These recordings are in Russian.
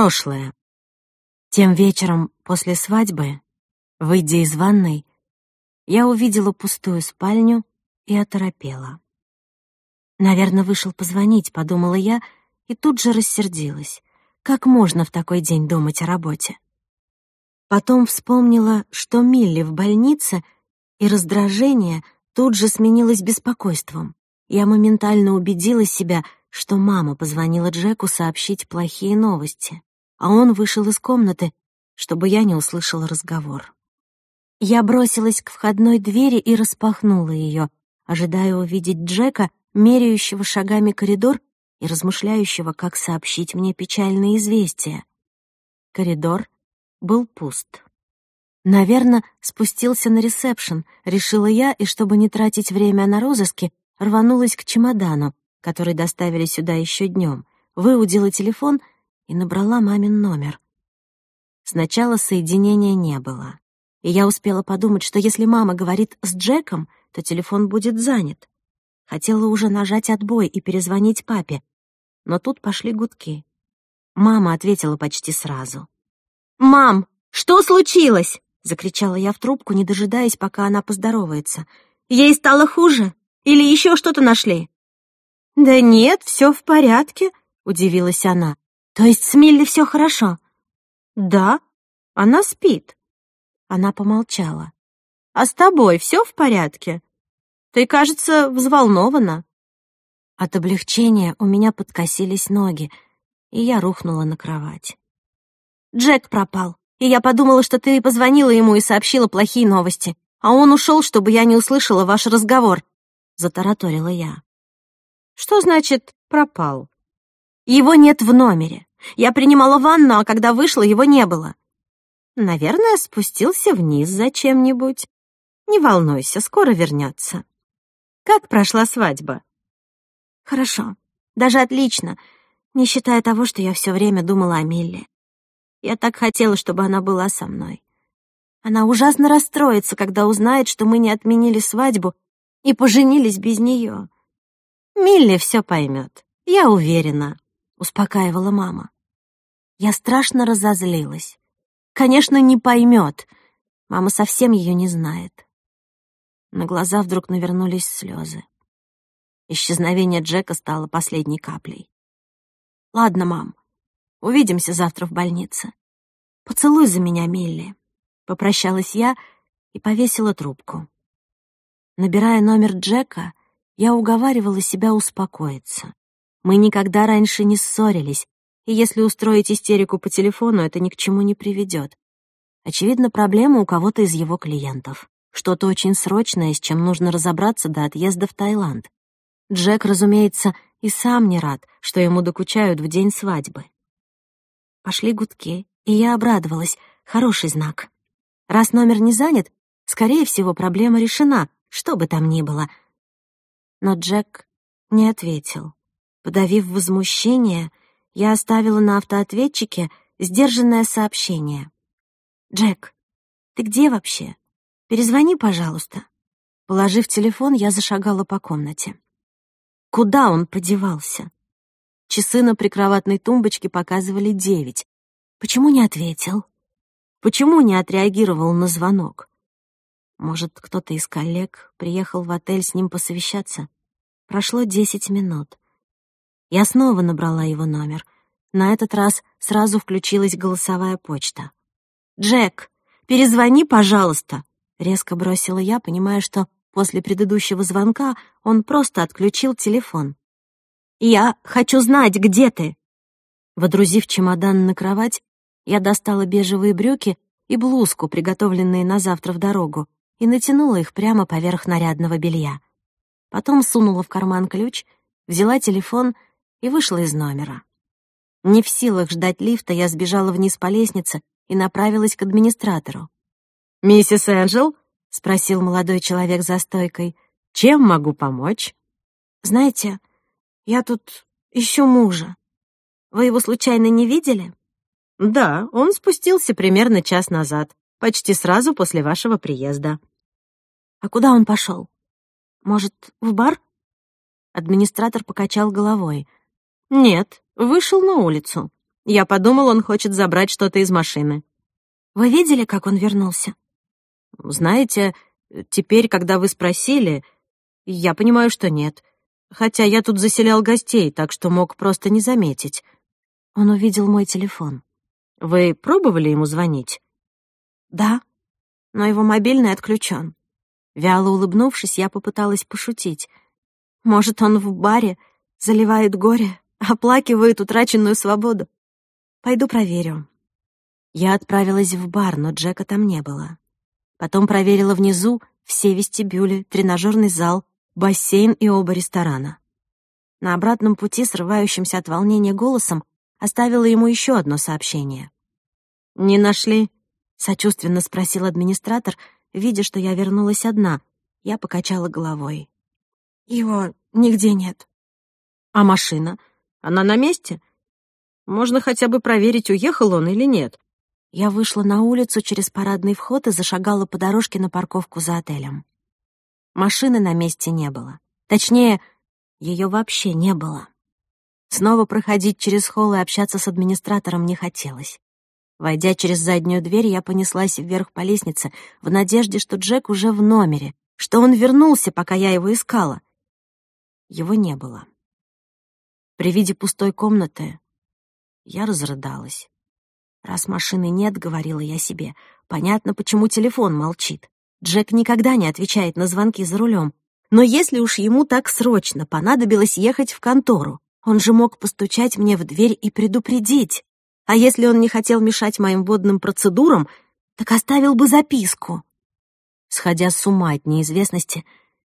прошлое. Тем вечером после свадьбы, выйдя из ванной, я увидела пустую спальню и оторопела. «Наверное, вышел позвонить», — подумала я, и тут же рассердилась. «Как можно в такой день думать о работе?» Потом вспомнила, что Милли в больнице, и раздражение тут же сменилось беспокойством. Я моментально убедила себя, что мама позвонила Джеку сообщить плохие новости а он вышел из комнаты, чтобы я не услышала разговор. Я бросилась к входной двери и распахнула ее, ожидая увидеть Джека, меряющего шагами коридор и размышляющего, как сообщить мне печальное известие. Коридор был пуст. Наверное, спустился на ресепшн, решила я, и чтобы не тратить время на розыски, рванулась к чемодану, который доставили сюда еще днем, выудила телефон — и набрала мамин номер. Сначала соединения не было, и я успела подумать, что если мама говорит с Джеком, то телефон будет занят. Хотела уже нажать отбой и перезвонить папе, но тут пошли гудки. Мама ответила почти сразу. «Мам, что случилось?» — закричала я в трубку, не дожидаясь, пока она поздоровается. «Ей стало хуже? Или еще что-то нашли?» «Да нет, все в порядке», — удивилась она. То есть с Милли все хорошо? Да, она спит. Она помолчала. А с тобой все в порядке? Ты, кажется, взволнована. От облегчения у меня подкосились ноги, и я рухнула на кровать. Джек пропал, и я подумала, что ты позвонила ему и сообщила плохие новости, а он ушел, чтобы я не услышала ваш разговор, — затараторила я. Что значит «пропал»? Его нет в номере. Я принимала ванну, а когда вышла, его не было. Наверное, спустился вниз за чем-нибудь. Не волнуйся, скоро вернется. Как прошла свадьба? Хорошо, даже отлично, не считая того, что я все время думала о Милле. Я так хотела, чтобы она была со мной. Она ужасно расстроится, когда узнает, что мы не отменили свадьбу и поженились без нее. Милли все поймет, я уверена. успокаивала мама. Я страшно разозлилась. Конечно, не поймет. Мама совсем ее не знает. На глаза вдруг навернулись слезы. Исчезновение Джека стало последней каплей. «Ладно, мам, увидимся завтра в больнице. Поцелуй за меня, Милли», — попрощалась я и повесила трубку. Набирая номер Джека, я уговаривала себя успокоиться. Мы никогда раньше не ссорились, и если устроить истерику по телефону, это ни к чему не приведет. Очевидно, проблема у кого-то из его клиентов. Что-то очень срочное, с чем нужно разобраться до отъезда в Таиланд. Джек, разумеется, и сам не рад, что ему докучают в день свадьбы. Пошли гудки, и я обрадовалась. Хороший знак. Раз номер не занят, скорее всего, проблема решена, что бы там ни было. Но Джек не ответил. Подавив возмущение, я оставила на автоответчике сдержанное сообщение. «Джек, ты где вообще? Перезвони, пожалуйста». Положив телефон, я зашагала по комнате. Куда он подевался? Часы на прикроватной тумбочке показывали девять. Почему не ответил? Почему не отреагировал на звонок? Может, кто-то из коллег приехал в отель с ним посовещаться? Прошло десять минут. Я снова набрала его номер. На этот раз сразу включилась голосовая почта. «Джек, перезвони, пожалуйста!» Резко бросила я, понимая, что после предыдущего звонка он просто отключил телефон. «Я хочу знать, где ты!» Водрузив чемодан на кровать, я достала бежевые брюки и блузку, приготовленные на завтра в дорогу, и натянула их прямо поверх нарядного белья. Потом сунула в карман ключ, взяла телефон — и вышла из номера. Не в силах ждать лифта, я сбежала вниз по лестнице и направилась к администратору. «Миссис Энджел?» — спросил молодой человек за стойкой. «Чем могу помочь?» «Знаете, я тут ищу мужа. Вы его случайно не видели?» «Да, он спустился примерно час назад, почти сразу после вашего приезда». «А куда он пошел? Может, в бар?» Администратор покачал головой — «Нет, вышел на улицу. Я подумал, он хочет забрать что-то из машины». «Вы видели, как он вернулся?» «Знаете, теперь, когда вы спросили, я понимаю, что нет. Хотя я тут заселял гостей, так что мог просто не заметить. Он увидел мой телефон. Вы пробовали ему звонить? Да, но его мобильный отключен. Вяло улыбнувшись, я попыталась пошутить. Может, он в баре заливает горе? Оплакивает утраченную свободу. Пойду проверю. Я отправилась в бар, но Джека там не было. Потом проверила внизу все вестибюли, тренажерный зал, бассейн и оба ресторана. На обратном пути, срывающимся от волнения голосом, оставила ему еще одно сообщение. «Не нашли?» — сочувственно спросил администратор, видя, что я вернулась одна. Я покачала головой. «Его нигде нет». «А машина?» Она на месте? Можно хотя бы проверить, уехал он или нет. Я вышла на улицу через парадный вход и зашагала по дорожке на парковку за отелем. Машины на месте не было. Точнее, ее вообще не было. Снова проходить через холл и общаться с администратором не хотелось. Войдя через заднюю дверь, я понеслась вверх по лестнице в надежде, что Джек уже в номере, что он вернулся, пока я его искала. Его не было при виде пустой комнаты я разрыдалась. «Раз машины нет», — говорила я себе, — «понятно, почему телефон молчит. Джек никогда не отвечает на звонки за рулем. Но если уж ему так срочно понадобилось ехать в контору, он же мог постучать мне в дверь и предупредить. А если он не хотел мешать моим водным процедурам, так оставил бы записку». Сходя с ума от неизвестности,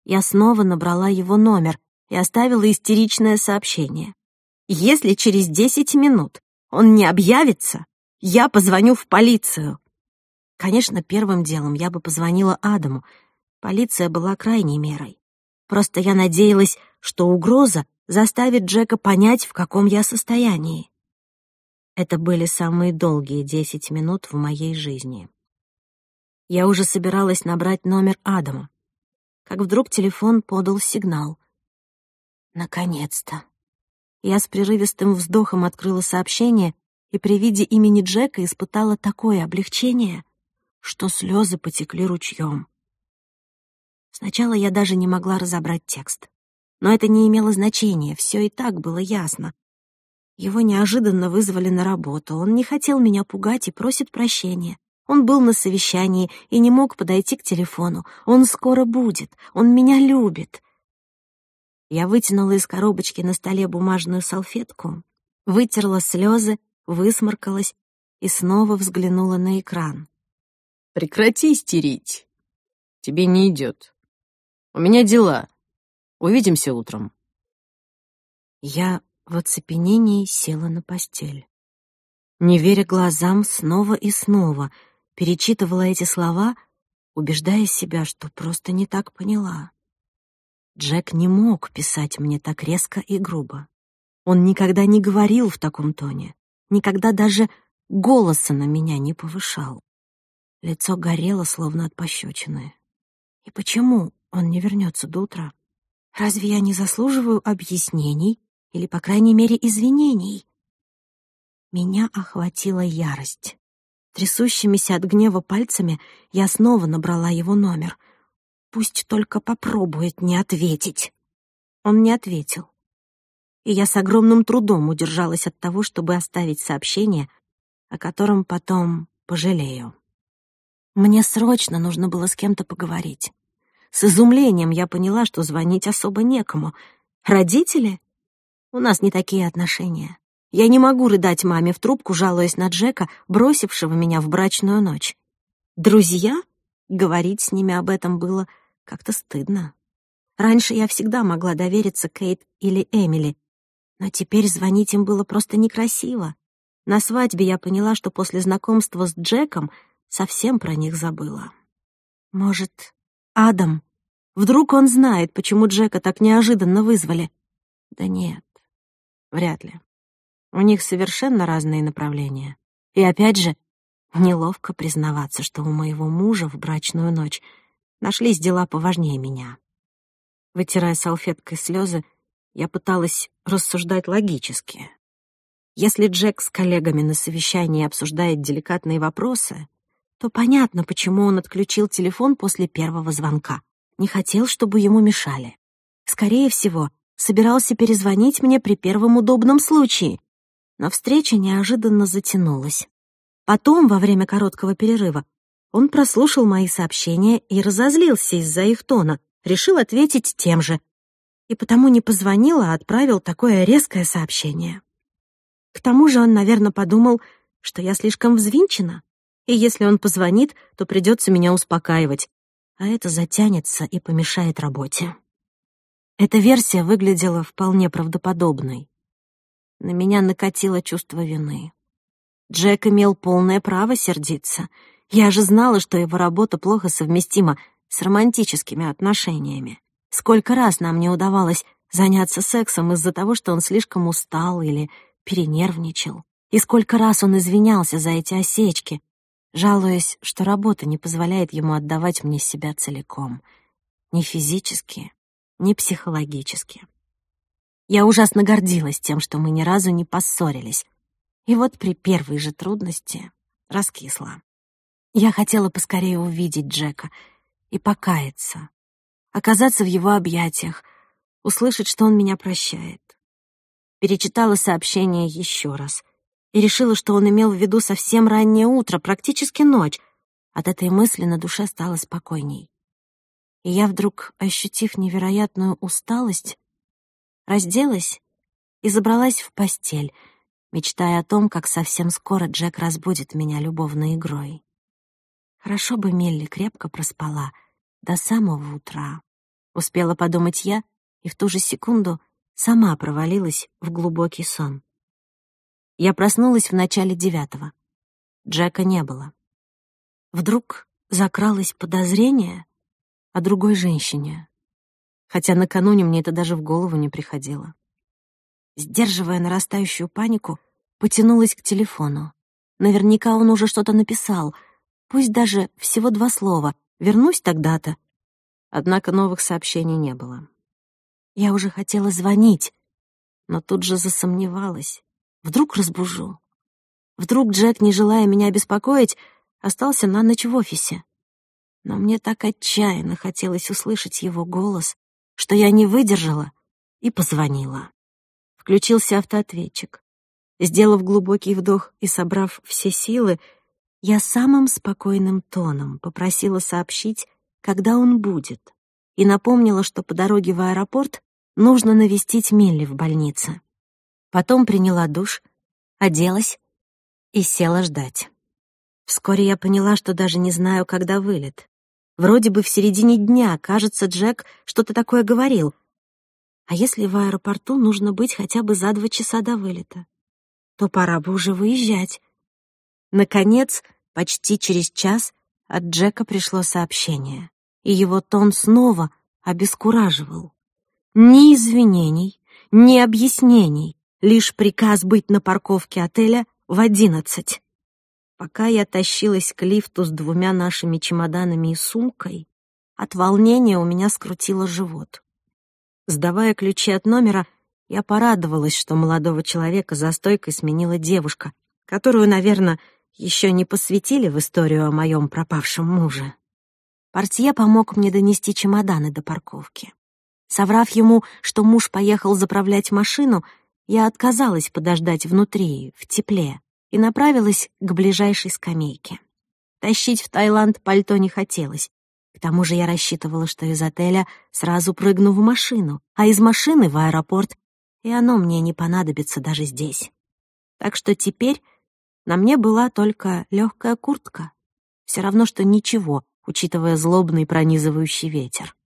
я снова набрала его номер, и оставила истеричное сообщение. «Если через 10 минут он не объявится, я позвоню в полицию». Конечно, первым делом я бы позвонила Адаму. Полиция была крайней мерой. Просто я надеялась, что угроза заставит Джека понять, в каком я состоянии. Это были самые долгие десять минут в моей жизни. Я уже собиралась набрать номер Адама, как вдруг телефон подал сигнал. Наконец-то. Я с прерывистым вздохом открыла сообщение и при виде имени Джека испытала такое облегчение, что слезы потекли ручьем. Сначала я даже не могла разобрать текст. Но это не имело значения, все и так было ясно. Его неожиданно вызвали на работу, он не хотел меня пугать и просит прощения. Он был на совещании и не мог подойти к телефону. Он скоро будет, он меня любит. Я вытянула из коробочки на столе бумажную салфетку, вытерла слезы, высморкалась и снова взглянула на экран. «Прекрати истерить. Тебе не идет. У меня дела. Увидимся утром». Я в оцепенении села на постель. Не веря глазам, снова и снова перечитывала эти слова, убеждая себя, что просто не так поняла. Джек не мог писать мне так резко и грубо. Он никогда не говорил в таком тоне, никогда даже голоса на меня не повышал. Лицо горело, словно от пощечины. И почему он не вернется до утра? Разве я не заслуживаю объяснений или, по крайней мере, извинений? Меня охватила ярость. Трясущимися от гнева пальцами я снова набрала его номер — Пусть только попробует не ответить. Он не ответил. И я с огромным трудом удержалась от того, чтобы оставить сообщение, о котором потом пожалею. Мне срочно нужно было с кем-то поговорить. С изумлением я поняла, что звонить особо некому. Родители? У нас не такие отношения. Я не могу рыдать маме в трубку, жалуясь на Джека, бросившего меня в брачную ночь. Друзья? Говорить с ними об этом было как-то стыдно. Раньше я всегда могла довериться Кейт или Эмили, но теперь звонить им было просто некрасиво. На свадьбе я поняла, что после знакомства с Джеком совсем про них забыла. Может, Адам? Вдруг он знает, почему Джека так неожиданно вызвали? Да нет, вряд ли. У них совершенно разные направления. И опять же, неловко признаваться, что у моего мужа в брачную ночь — Нашлись дела поважнее меня. Вытирая салфеткой слезы, я пыталась рассуждать логически. Если Джек с коллегами на совещании обсуждает деликатные вопросы, то понятно, почему он отключил телефон после первого звонка. Не хотел, чтобы ему мешали. Скорее всего, собирался перезвонить мне при первом удобном случае, но встреча неожиданно затянулась. Потом, во время короткого перерыва, он прослушал мои сообщения и разозлился из-за их тона, решил ответить тем же. И потому не позвонил, а отправил такое резкое сообщение. К тому же он, наверное, подумал, что я слишком взвинчена, и если он позвонит, то придется меня успокаивать, а это затянется и помешает работе. Эта версия выглядела вполне правдоподобной. На меня накатило чувство вины. Джек имел полное право сердиться — я же знала, что его работа плохо совместима с романтическими отношениями. Сколько раз нам не удавалось заняться сексом из-за того, что он слишком устал или перенервничал. И сколько раз он извинялся за эти осечки, жалуясь, что работа не позволяет ему отдавать мне себя целиком. Ни физически, ни психологически. Я ужасно гордилась тем, что мы ни разу не поссорились. И вот при первой же трудности раскисла. Я хотела поскорее увидеть Джека и покаяться, оказаться в его объятиях, услышать, что он меня прощает. Перечитала сообщение еще раз и решила, что он имел в виду совсем раннее утро, практически ночь. От этой мысли на душе стало спокойней. И я вдруг, ощутив невероятную усталость, разделась и забралась в постель, мечтая о том, как совсем скоро Джек разбудит меня любовной игрой. Хорошо бы Мелли крепко проспала до самого утра. Успела подумать я, и в ту же секунду сама провалилась в глубокий сон. Я проснулась в начале девятого. Джека не было. Вдруг закралось подозрение о другой женщине, хотя накануне мне это даже в голову не приходило. Сдерживая нарастающую панику, потянулась к телефону. Наверняка он уже что-то написал — Пусть даже всего два слова. Вернусь тогда-то. Однако новых сообщений не было. Я уже хотела звонить, но тут же засомневалась. Вдруг разбужу. Вдруг Джек, не желая меня беспокоить, остался на ночь в офисе. Но мне так отчаянно хотелось услышать его голос, что я не выдержала и позвонила. Включился автоответчик. Сделав глубокий вдох и собрав все силы, я самым спокойным тоном попросила сообщить, когда он будет, и напомнила, что по дороге в аэропорт нужно навестить Милли в больнице. Потом приняла душ, оделась и села ждать. Вскоре я поняла, что даже не знаю, когда вылет. Вроде бы в середине дня, кажется, Джек что-то такое говорил, а если в аэропорту нужно быть хотя бы за два часа Наконец, почти через час от Джека пришло сообщение, и его тон снова обескураживал. Ни извинений, ни объяснений, лишь приказ быть на парковке отеля в одиннадцать. Пока я тащилась к лифту с двумя нашими чемоданами и сумкой, от волнения у меня скрутило живот. Сдавая ключи от номера, я порадовалась, что молодого человека за стойкой сменила девушка, которую, наверное, еще не посвятили в историю о моем пропавшем муже. Портье помог мне донести чемоданы до парковки. Соврав ему, что муж поехал заправлять машину, я отказалась подождать внутри, в тепле, и направилась к ближайшей скамейке. Тащить в Таиланд пальто не хотелось. К тому же я рассчитывала, что из отеля сразу прыгну в машину, а из машины в аэропорт, и оно мне не понадобится даже здесь. Так что теперь на мне была только легкая куртка. Все равно, что ничего, учитывая злобный пронизывающий ветер.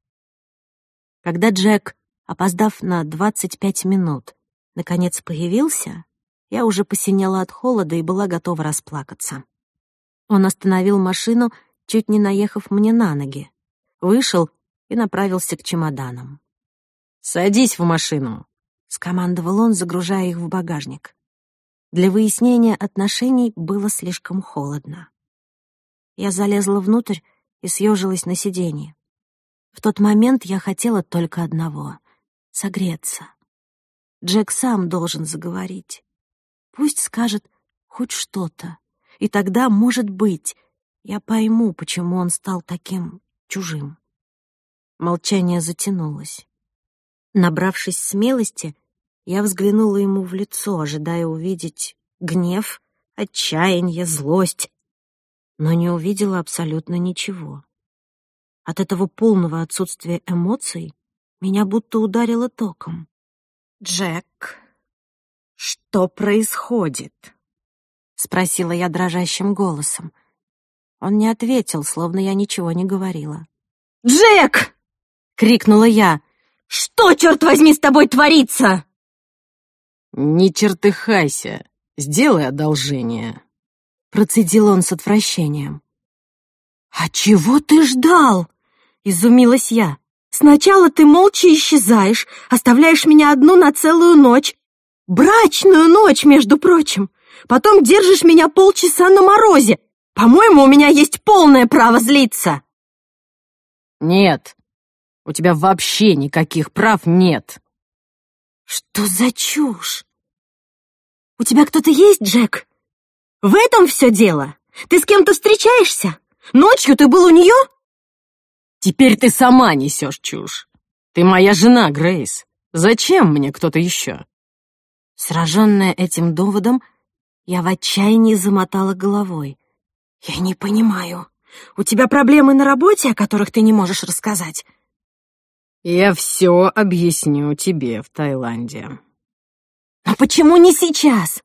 Когда Джек, опоздав на 25 минут, наконец появился, я уже посинела от холода и была готова расплакаться. Он остановил машину, чуть не наехав мне на ноги, вышел и направился к чемоданам. «Садись в машину», — скомандовал он, загружая их в багажник. Для выяснения отношений было слишком холодно. Я залезла внутрь и съежилась на сиденье. В тот момент я хотела только одного — согреться. Джек сам должен заговорить. Пусть скажет хоть что-то, и тогда, может быть, я пойму, почему он стал таким чужим. Молчание затянулось. Набравшись смелости, я взглянула ему в лицо, ожидая увидеть гнев, отчаяние, злость, но не увидела абсолютно ничего. От этого полного отсутствия эмоций меня будто ударило током. «Джек, что происходит?» — спросила я дрожащим голосом. Он не ответил, словно я ничего не говорила. «Джек!» — крикнула я. «Что, черт возьми, с тобой творится?» «Не чертыхайся! Сделай одолжение!» Процедил он с отвращением. «А чего ты ждал?» — изумилась я. «Сначала ты молча исчезаешь, оставляешь меня одну на целую ночь. Брачную ночь, между прочим. Потом держишь меня полчаса на морозе. По-моему, у меня есть полное право злиться». «Нет, у тебя вообще никаких прав нет», «Что за чушь?» «У тебя кто-то есть, Джек? В этом все дело? Ты с кем-то встречаешься? Ночью ты был у нее?» «Теперь ты сама несешь чушь. Ты моя жена, Грейс. Зачем мне кто-то еще?» Сраженная этим доводом, я в отчаянии замотала головой. «Я не понимаю. У тебя проблемы на работе, о которых ты не можешь рассказать?» «Я все объясню тебе в Таиланде», а «Почему не сейчас?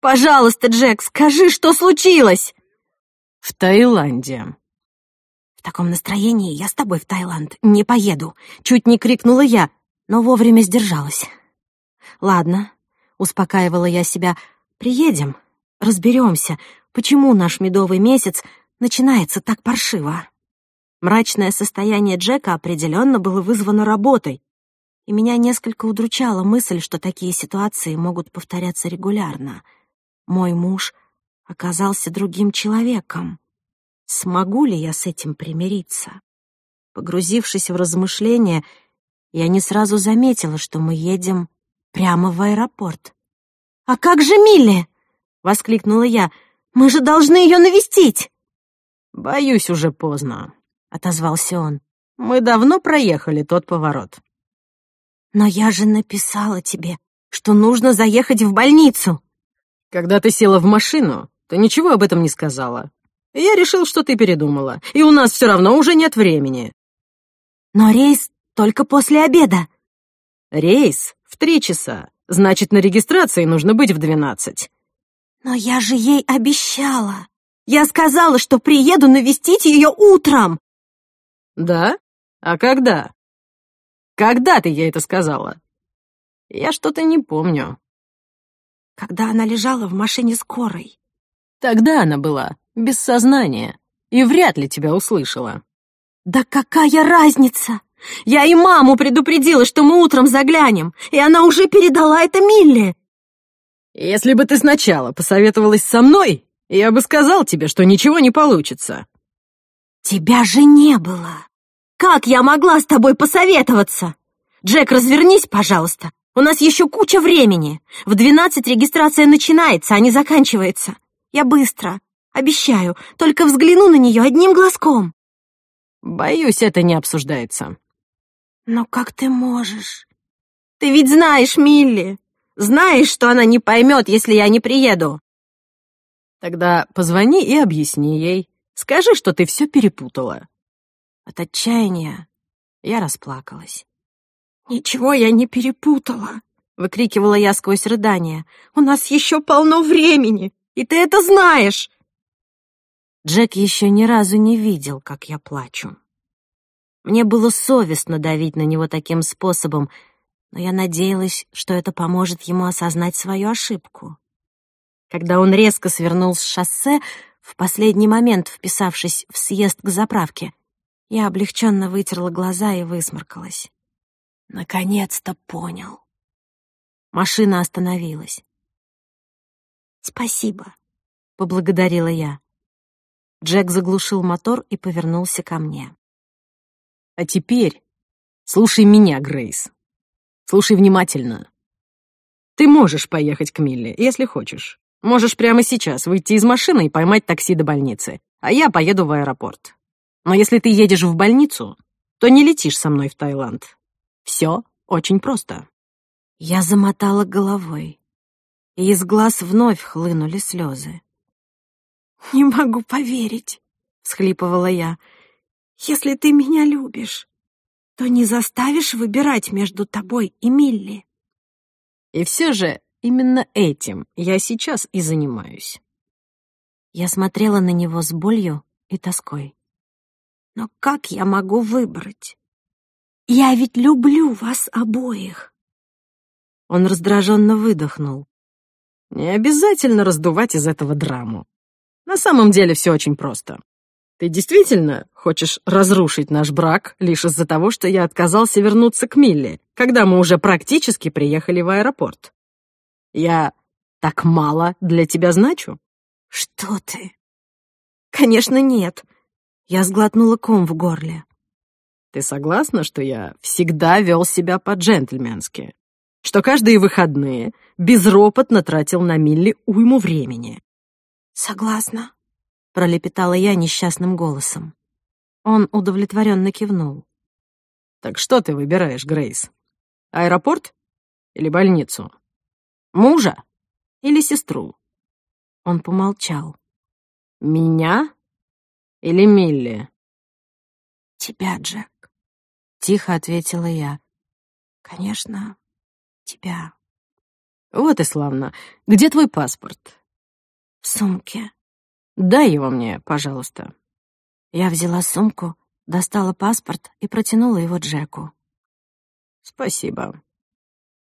Пожалуйста, Джек, скажи, что случилось!» «В Таиланде». «В таком настроении я с тобой в Таиланд не поеду», — чуть не крикнула я, но вовремя сдержалась. «Ладно», — успокаивала я себя, — «приедем, разберемся, почему наш медовый месяц начинается так паршиво». Мрачное состояние Джека определенно было вызвано работой, и меня несколько удручала мысль, что такие ситуации могут повторяться регулярно. Мой муж оказался другим человеком. Смогу ли я с этим примириться? Погрузившись в размышления, я не сразу заметила, что мы едем прямо в аэропорт. «А как же Милли?» — воскликнула я. «Мы же должны ее навестить!» «Боюсь, уже поздно», — отозвался он. «Мы давно проехали тот поворот. Но я же написала тебе, что нужно заехать в больницу. Когда ты села в машину, ты ничего об этом не сказала. Я решил, что ты передумала, и у нас все равно уже нет времени. Но рейс только после обеда. Рейс в три часа. Значит, на регистрации нужно быть в двенадцать. Но я же ей обещала. Я сказала, что приеду навестить ее утром. Да? А когда? Когда ты ей это сказала? Я что-то не помню. Когда она лежала в машине скорой. Тогда она была, без сознания, и вряд ли тебя услышала. Да какая разница? Я и маму предупредила, что мы утром заглянем, и она уже передала это Милли. Если бы ты сначала посоветовалась со мной, я бы сказал тебе, что ничего не получится. Тебя же не было. Как я могла с тобой посоветоваться? Джек, развернись, пожалуйста. У нас еще куча времени. В двенадцать регистрация начинается, а не заканчивается. Я быстро. Обещаю, только взгляну на нее одним глазком. Боюсь, это не обсуждается. Но как ты можешь? Ты ведь знаешь Милли. Знаешь, что она не поймет, если я не приеду. Тогда позвони и объясни ей. Скажи, что ты все перепутала. От отчаяния я расплакалась. «Ничего я не перепутала!» — выкрикивала я сквозь рыдание. «У нас еще полно времени, и ты это знаешь!» Джек еще ни разу не видел, как я плачу. Мне было совестно давить на него таким способом, но я надеялась, что это поможет ему осознать свою ошибку. Когда он резко свернул с шоссе, в последний момент вписавшись в съезд к заправке, я облегченно вытерла глаза и высморкалась. Наконец-то понял. Машина остановилась. «Спасибо», — поблагодарила я. Джек заглушил мотор и повернулся ко мне. «А теперь слушай меня, Грейс. Слушай внимательно. Ты можешь поехать к Милли, если хочешь. Можешь прямо сейчас выйти из машины и поймать такси до больницы, а я поеду в аэропорт. Но если ты едешь в больницу, то не летишь со мной в Таиланд. Все очень просто». Я замотала головой, и из глаз вновь хлынули слезы. «Не могу поверить», — всхлипывала я. «Если ты меня любишь, то не заставишь выбирать между тобой и Милли». И все же именно этим я сейчас и занимаюсь. Я смотрела на него с болью и тоской. Но как я могу выбрать? Я ведь люблю вас обоих. Он раздраженно выдохнул. Не обязательно раздувать из этого драму. На самом деле все очень просто. Ты действительно хочешь разрушить наш брак лишь из-за того, что я отказался вернуться к Милли, когда мы уже практически приехали в аэропорт? Я так мало для тебя значу? Что ты? Конечно, нет. Я сглотнула ком в горле. Ты согласна, что я всегда вел себя по-джентльменски? Что каждые выходные безропотно тратил на Милли уйму времени? Согласна, пролепетала я несчастным голосом. Он удовлетворенно кивнул. Так что ты выбираешь, Грейс? Аэропорт или больницу? Мужа или сестру? Он помолчал. Меня или Милли?» «Тебя, Джек», — тихо ответила я. «Конечно, тебя». «Вот и славно. Где твой паспорт?» «В сумке». «Дай его мне, пожалуйста». Я взяла сумку, достала паспорт и протянула его Джеку. «Спасибо».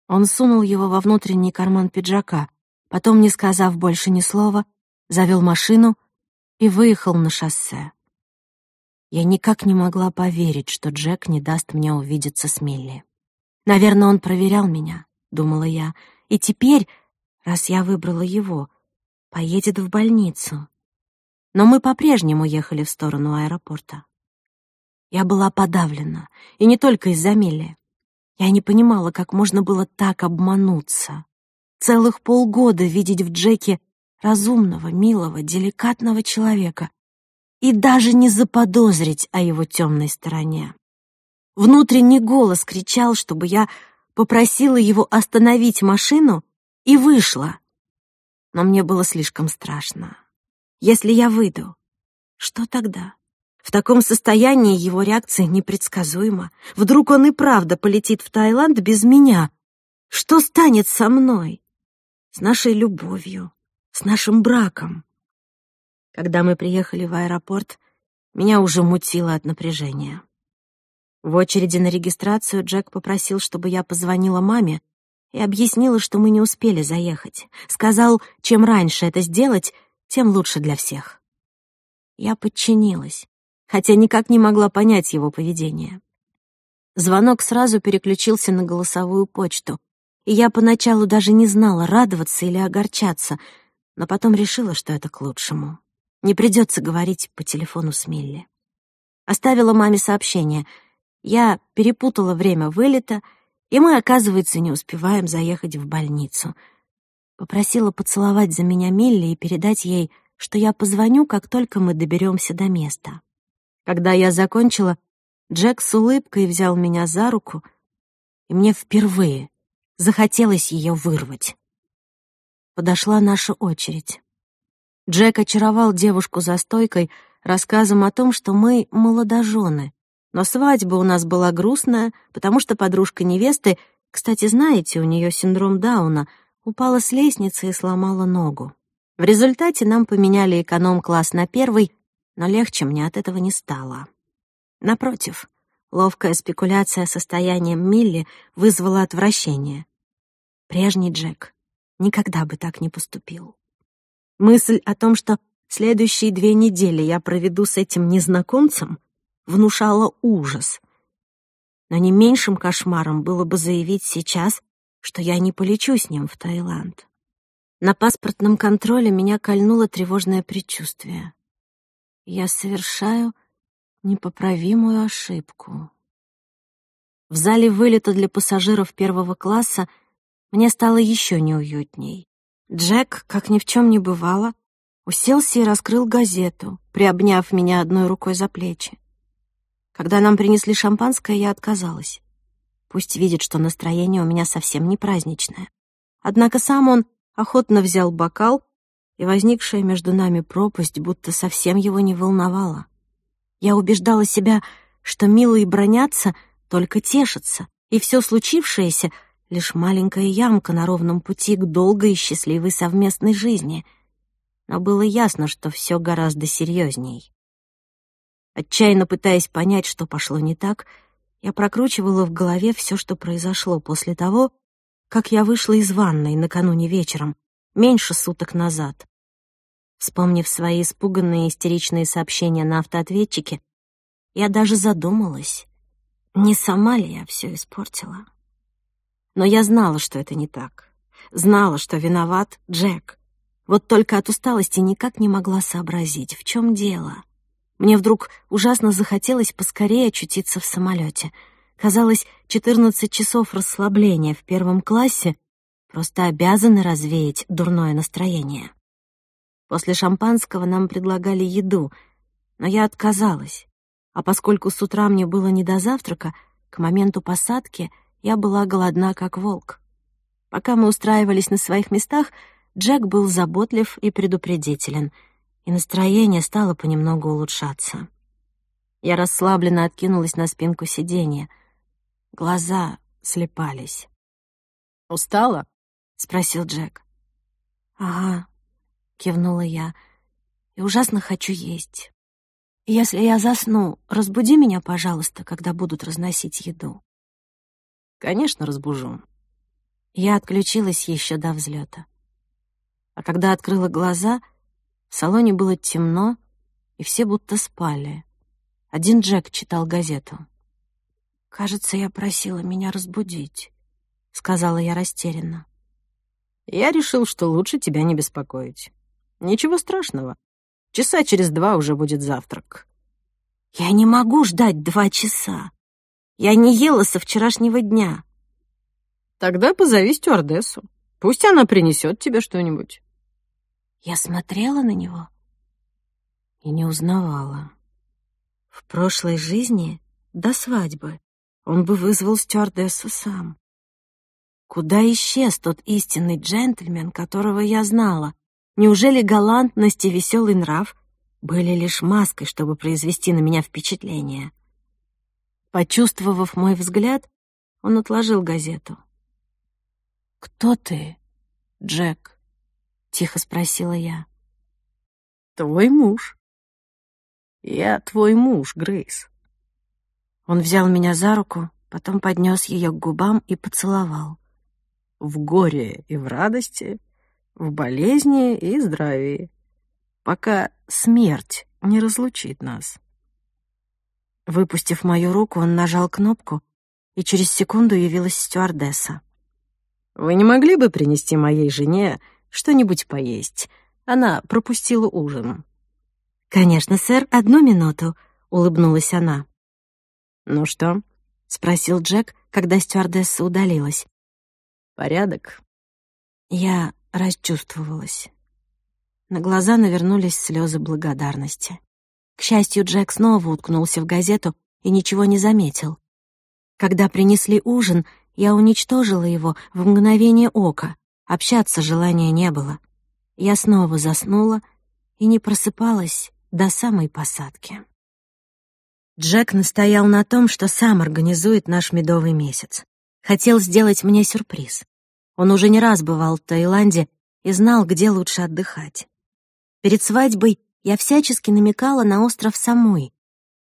Он сунул его во внутренний карман пиджака, потом, не сказав больше ни слова, завел машину — и выехал на шоссе. Я никак не могла поверить, что Джек не даст мне увидеться с Милли. Наверное, он проверял меня, думала я, и теперь, раз я выбрала его, поедет в больницу. Но мы по-прежнему ехали в сторону аэропорта. Я была подавлена, и не только из-за Милли. Я не понимала, как можно было так обмануться. Целых полгода видеть в Джеке разумного, милого, деликатного человека и даже не заподозрить о его темной стороне. Внутренний голос кричал, чтобы я попросила его остановить машину и вышла. Но мне было слишком страшно. Если я выйду, что тогда? В таком состоянии его реакция непредсказуема. Вдруг он и правда полетит в Таиланд без меня. Что станет со мной? С нашей любовью, с нашим браком. Когда мы приехали в аэропорт, меня уже мутило от напряжения. В очереди на регистрацию Джек попросил, чтобы я позвонила маме и объяснила, что мы не успели заехать. Сказал, чем раньше это сделать, тем лучше для всех. Я подчинилась, хотя никак не могла понять его поведение. Звонок сразу переключился на голосовую почту, и я поначалу даже не знала, радоваться или огорчаться — но потом решила, что это к лучшему. Не придется говорить по телефону с Милли. Оставила маме сообщение. Я перепутала время вылета, и мы, оказывается, не успеваем заехать в больницу. Попросила поцеловать за меня Милли и передать ей, что я позвоню, как только мы доберемся до места. Когда я закончила, Джек с улыбкой взял меня за руку, и мне впервые захотелось ее вырвать подошла наша очередь. Джек очаровал девушку за стойкой рассказом о том, что мы молодожены, но свадьба у нас была грустная, потому что подружка невесты, кстати, знаете, у нее синдром Дауна, упала с лестницы и сломала ногу. В результате нам поменяли эконом-класс на первый, но легче мне от этого не стало. Напротив, ловкая спекуляция состоянием Милли вызвала отвращение. Прежний Джек, никогда бы так не поступил. Мысль о том, что следующие две недели я проведу с этим незнакомцем, внушала ужас. Но не меньшим кошмаром было бы заявить сейчас, что я не полечу с ним в Таиланд. На паспортном контроле меня кольнуло тревожное предчувствие. Я совершаю непоправимую ошибку. В зале вылета для пассажиров первого класса — мне стало еще неуютней. Джек, как ни в чем не бывало, уселся и раскрыл газету, приобняв меня одной рукой за плечи. Когда нам принесли шампанское, я отказалась. Пусть видит, что настроение у меня совсем не праздничное. Однако сам он охотно взял бокал, и возникшая между нами пропасть будто совсем его не волновала. Я убеждала себя, что милые бронятся, только тешатся, и все случившееся лишь маленькая ямка на ровном пути к долгой и счастливой совместной жизни. Но было ясно, что все гораздо серьезней. Отчаянно пытаясь понять, что пошло не так, я прокручивала в голове все, что произошло после того, как я вышла из ванной накануне вечером, меньше суток назад. Вспомнив свои испуганные истеричные сообщения на автоответчике, я даже задумалась, не сама ли я все испортила. Но я знала, что это не так. Знала, что виноват Джек. Вот только от усталости никак не могла сообразить, в чем дело. Мне вдруг ужасно захотелось поскорее очутиться в самолете. Казалось, 14 часов расслабления в первом классе просто обязаны развеять дурное настроение. После шампанского нам предлагали еду, но я отказалась. А поскольку с утра мне было не до завтрака, к моменту посадки — я была голодна, как волк. Пока мы устраивались на своих местах, Джек был заботлив и предупредителен, и настроение стало понемногу улучшаться. Я расслабленно откинулась на спинку сиденья. Глаза слепались. «Устала?» — спросил Джек. «Ага», — кивнула я, — «и ужасно хочу есть. Если я засну, разбуди меня, пожалуйста, когда будут разносить еду». Конечно, разбужу. Я отключилась еще до взлета. А когда открыла глаза, в салоне было темно, и все будто спали. Один Джек читал газету. «Кажется, я просила меня разбудить», — сказала я растерянно. «Я решил, что лучше тебя не беспокоить. Ничего страшного. Часа через два уже будет завтрак». «Я не могу ждать два часа», я не ела со вчерашнего дня. Тогда позови стюардессу. Пусть она принесет тебе что-нибудь. Я смотрела на него и не узнавала. В прошлой жизни, до свадьбы, он бы вызвал стюардессу сам. Куда исчез тот истинный джентльмен, которого я знала? Неужели галантность и веселый нрав были лишь маской, чтобы произвести на меня впечатление? Почувствовав мой взгляд, он отложил газету. «Кто ты, Джек?» — тихо спросила я. «Твой муж». «Я твой муж, Грейс». Он взял меня за руку, потом поднес ее к губам и поцеловал. «В горе и в радости, в болезни и здравии, пока смерть не разлучит нас». Выпустив мою руку, он нажал кнопку, и через секунду явилась стюардесса. «Вы не могли бы принести моей жене что-нибудь поесть? Она пропустила ужин». «Конечно, сэр, одну минуту», — улыбнулась она. «Ну что?» — спросил Джек, когда стюардесса удалилась. «Порядок». Я расчувствовалась. На глаза навернулись слезы благодарности. К счастью, Джек снова уткнулся в газету и ничего не заметил. Когда принесли ужин, я уничтожила его в мгновение ока. Общаться желания не было. Я снова заснула и не просыпалась до самой посадки. Джек настоял на том, что сам организует наш медовый месяц. Хотел сделать мне сюрприз. Он уже не раз бывал в Таиланде и знал, где лучше отдыхать. Перед свадьбой я всячески намекала на остров самой.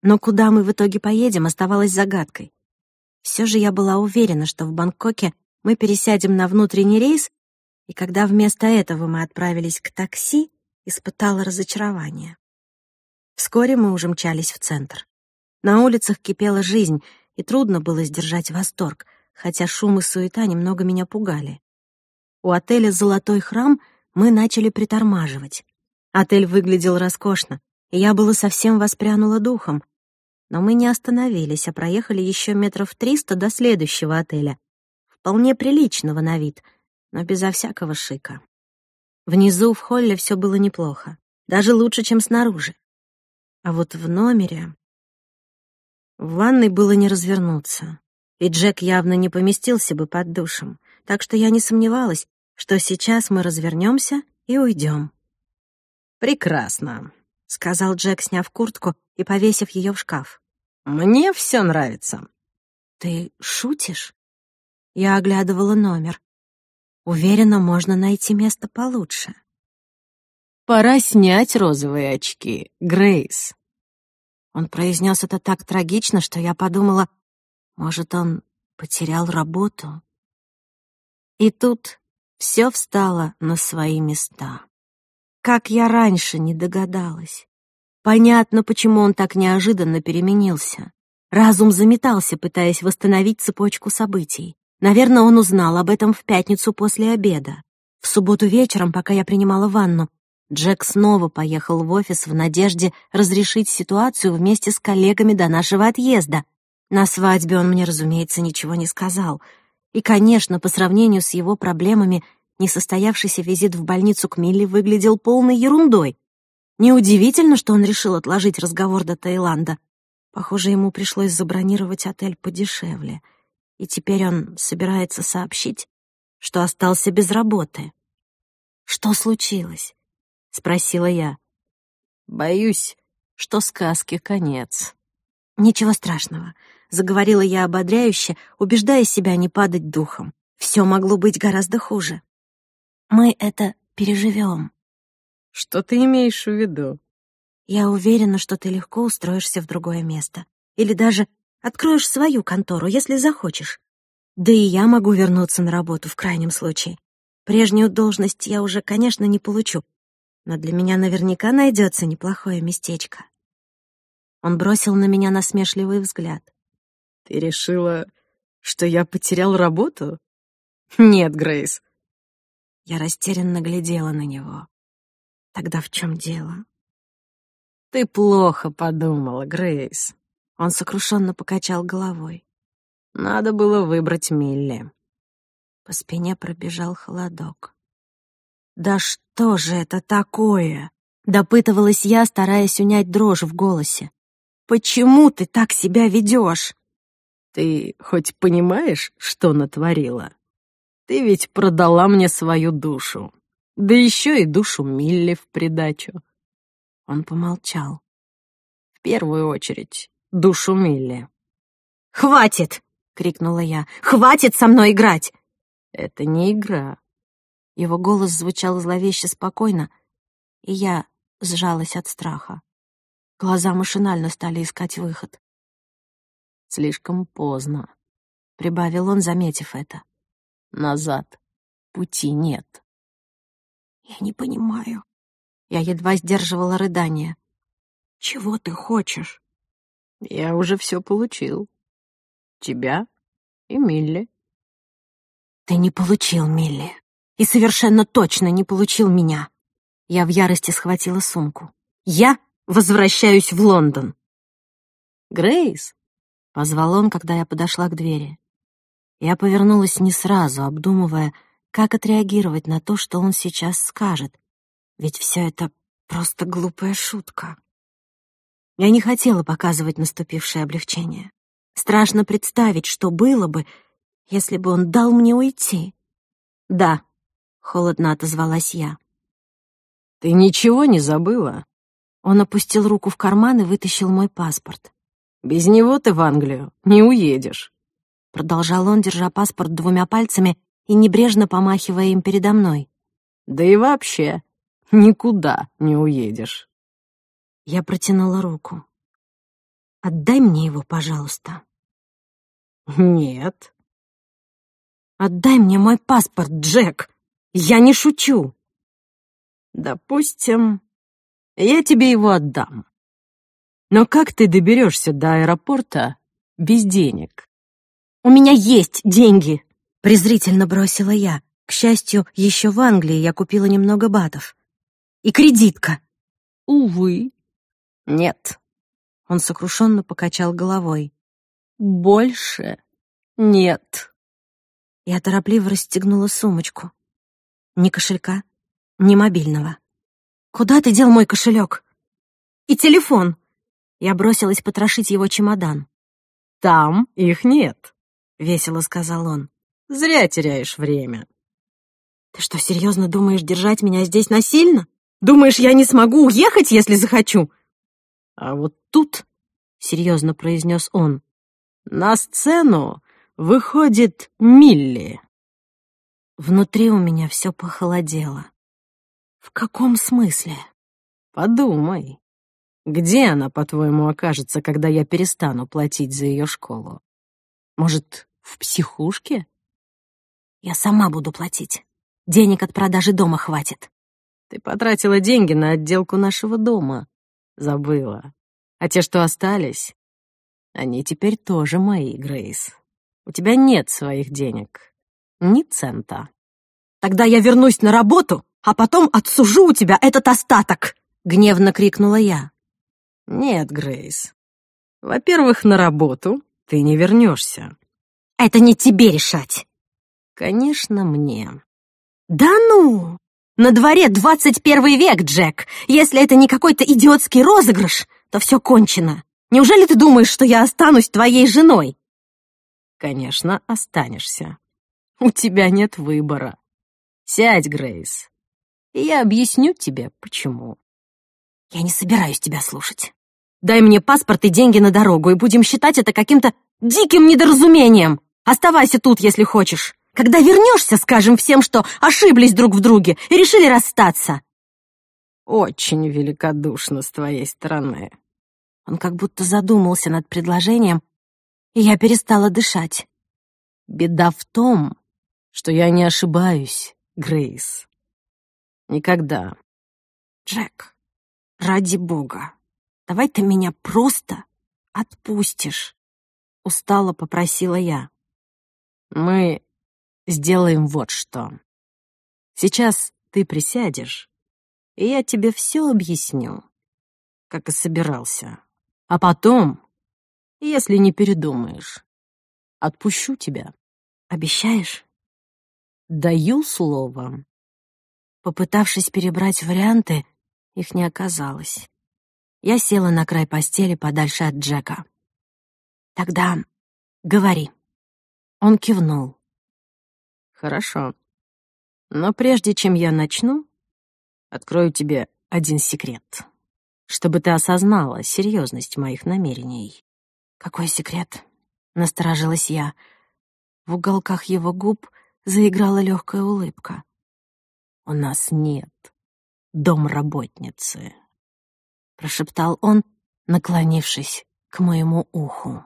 Но куда мы в итоге поедем, оставалось загадкой. Все же я была уверена, что в Бангкоке мы пересядем на внутренний рейс, и когда вместо этого мы отправились к такси, испытала разочарование. Вскоре мы уже мчались в центр. На улицах кипела жизнь, и трудно было сдержать восторг, хотя шум и суета немного меня пугали. У отеля «Золотой храм» мы начали притормаживать. Отель выглядел роскошно, и я было совсем воспрянула духом. Но мы не остановились, а проехали еще метров триста до следующего отеля. Вполне приличного на вид, но безо всякого шика. Внизу в холле все было неплохо, даже лучше, чем снаружи. А вот в номере... В ванной было не развернуться, и Джек явно не поместился бы под душем, так что я не сомневалась, что сейчас мы развернемся и уйдем. «Прекрасно», — сказал Джек, сняв куртку и повесив ее в шкаф. «Мне все нравится». «Ты шутишь?» Я оглядывала номер. Уверена, можно найти место получше. «Пора снять розовые очки, Грейс». Он произнес это так трагично, что я подумала, может, он потерял работу. И тут все встало на свои места. Как я раньше не догадалась. Понятно, почему он так неожиданно переменился. Разум заметался, пытаясь восстановить цепочку событий. Наверное, он узнал об этом в пятницу после обеда. В субботу вечером, пока я принимала ванну, Джек снова поехал в офис в надежде разрешить ситуацию вместе с коллегами до нашего отъезда. На свадьбе он мне, разумеется, ничего не сказал. И, конечно, по сравнению с его проблемами, Несостоявшийся визит в больницу к Милли выглядел полной ерундой. Неудивительно, что он решил отложить разговор до Таиланда. Похоже, ему пришлось забронировать отель подешевле. И теперь он собирается сообщить, что остался без работы. «Что случилось?» — спросила я. «Боюсь, что сказки конец». «Ничего страшного», — заговорила я ободряюще, убеждая себя не падать духом. «Все могло быть гораздо хуже». Мы это переживем. Что ты имеешь в виду? Я уверена, что ты легко устроишься в другое место. Или даже откроешь свою контору, если захочешь. Да и я могу вернуться на работу в крайнем случае. Прежнюю должность я уже, конечно, не получу, но для меня наверняка найдется неплохое местечко. Он бросил на меня насмешливый взгляд. «Ты решила, что я потерял работу?» «Нет, Грейс, я растерянно глядела на него. Тогда в чем дело? «Ты плохо подумала, Грейс». Он сокрушенно покачал головой. «Надо было выбрать Милли». По спине пробежал холодок. «Да что же это такое?» — допытывалась я, стараясь унять дрожь в голосе. «Почему ты так себя ведешь?» «Ты хоть понимаешь, что натворила?» Ты ведь продала мне свою душу. Да еще и душу Милли в придачу. Он помолчал. В первую очередь, душу Милли. «Хватит!» — крикнула я. «Хватит со мной играть!» «Это не игра». Его голос звучал зловеще спокойно, и я сжалась от страха. Глаза машинально стали искать выход. «Слишком поздно», — прибавил он, заметив это. Назад пути нет. Я не понимаю. Я едва сдерживала рыдание. Чего ты хочешь? Я уже все получил. Тебя и Милли. Ты не получил Милли. И совершенно точно не получил меня. Я в ярости схватила сумку. Я возвращаюсь в Лондон. Грейс, позвал он, когда я подошла к двери. Я повернулась не сразу, обдумывая, как отреагировать на то, что он сейчас скажет. Ведь все это просто глупая шутка. Я не хотела показывать наступившее облегчение. Страшно представить, что было бы, если бы он дал мне уйти. «Да», — холодно отозвалась я. «Ты ничего не забыла?» Он опустил руку в карман и вытащил мой паспорт. «Без него ты в Англию не уедешь» продолжал он, держа паспорт двумя пальцами и небрежно помахивая им передо мной. «Да и вообще, никуда не уедешь». Я протянула руку. «Отдай мне его, пожалуйста». «Нет». «Отдай мне мой паспорт, Джек! Я не шучу!» «Допустим, я тебе его отдам. Но как ты доберешься до аэропорта без денег?» У меня есть деньги!» Презрительно бросила я. К счастью, еще в Англии я купила немного батов. «И кредитка!» «Увы». «Нет». Он сокрушенно покачал головой. «Больше нет». Я торопливо расстегнула сумочку. Ни кошелька, ни мобильного. «Куда ты дел мой кошелек?» «И телефон!» Я бросилась потрошить его чемодан. «Там их нет», — весело сказал он. «Зря теряешь время». «Ты что, серьезно думаешь держать меня здесь насильно? Думаешь, я не смогу уехать, если захочу?» «А вот тут», — серьезно произнес он, — «на сцену выходит Милли». Внутри у меня все похолодело. «В каком смысле?» «Подумай», где она, по-твоему, окажется, когда я перестану платить за ее школу? Может, в психушке? Я сама буду платить. Денег от продажи дома хватит. Ты потратила деньги на отделку нашего дома. Забыла. А те, что остались, они теперь тоже мои, Грейс. У тебя нет своих денег. Ни цента. Тогда я вернусь на работу, а потом отсужу у тебя этот остаток, гневно крикнула я. Нет, Грейс. Во-первых, на работу, ты не вернешься. Это не тебе решать. Конечно, мне. Да ну! На дворе 21 век, Джек. Если это не какой-то идиотский розыгрыш, то все кончено. Неужели ты думаешь, что я останусь твоей женой? Конечно, останешься. У тебя нет выбора. Сядь, Грейс, и я объясню тебе, почему. Я не собираюсь тебя слушать. Дай мне паспорт и деньги на дорогу, и будем считать это каким-то диким недоразумением. Оставайся тут, если хочешь. Когда вернешься, скажем всем, что ошиблись друг в друге и решили расстаться». «Очень великодушно с твоей стороны». Он как будто задумался над предложением, и я перестала дышать. «Беда в том, что я не ошибаюсь, Грейс. Никогда. Джек, ради бога, давай ты меня просто отпустишь», — устало попросила я. «Мы сделаем вот что. Сейчас ты присядешь, и я тебе все объясню, как и собирался. А потом, если не передумаешь, отпущу тебя. Обещаешь? Даю слово. Попытавшись перебрать варианты, их не оказалось. Я села на край постели подальше от Джека. «Тогда говори». Он кивнул. «Хорошо. Но прежде чем я начну, открою тебе один секрет, чтобы ты осознала серьезность моих намерений». «Какой секрет?» — насторожилась я. В уголках его губ заиграла легкая улыбка. «У нас нет домработницы». — прошептал он, наклонившись к моему уху.